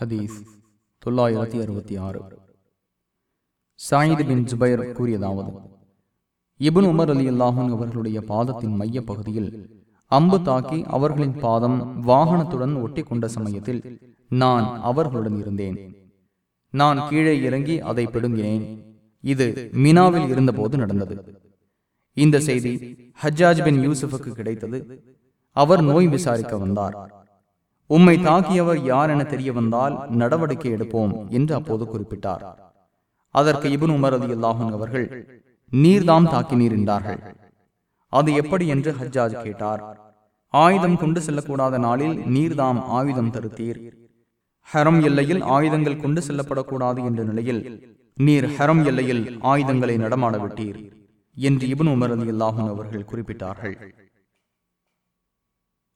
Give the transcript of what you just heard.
ஹதீஸ் தொள்ளாயிரத்தி அறுபத்தி ஆறு. சாயித் பின் ஜுபைர் கூறியதாவது இபுன் உமர் அலி அல்லாஹன் அவர்களுடைய பாதத்தின் மைய பகுதியில் அம்பு தாக்கி அவர்களின் பாதம் வாகனத்துடன் ஒட்டி கொண்ட சமயத்தில் நான் அவர்களுடன் இருந்தேன். நான் கீழே இறங்கி அதை பிடுங்கினேன். இது மினாவில் இருந்தபோது நடந்தது. இந்த செய்தி ஹஜ்ஜாஜ் பின் யூசுஃபுக்கு கிடைத்தது. அவர் நோய் விசாரிக்க வந்தார். உம்மை தாக்கியவர் யார் என தெரிய வந்தால் நடவடிக்கை எடுப்போம் என்று அப்போது குறிப்பிட்டார். அதற்கு இபுன் உமர் அலி அல்லாஹன் அவர்கள் நீர்தாம் தாக்கினீர் என்றார்கள். அது எப்படி என்று ஹஜ்ஜாஜ் கேட்டார். ஆயுதம் கொண்டு செல்லக்கூடாத நாளில் நீர்தாம் ஆயுதம் தருத்தீர். ஹரம் எல்லையில் ஆயுதங்கள் கொண்டு செல்லப்படக்கூடாது என்ற நிலையில் நீர் ஹரம் எல்லையில் ஆயுதங்களை நடமாட விட்டீர் என்று இபுன் உமர் அலி அல்லாஹன் அவர்கள் குறிப்பிட்டார்கள்.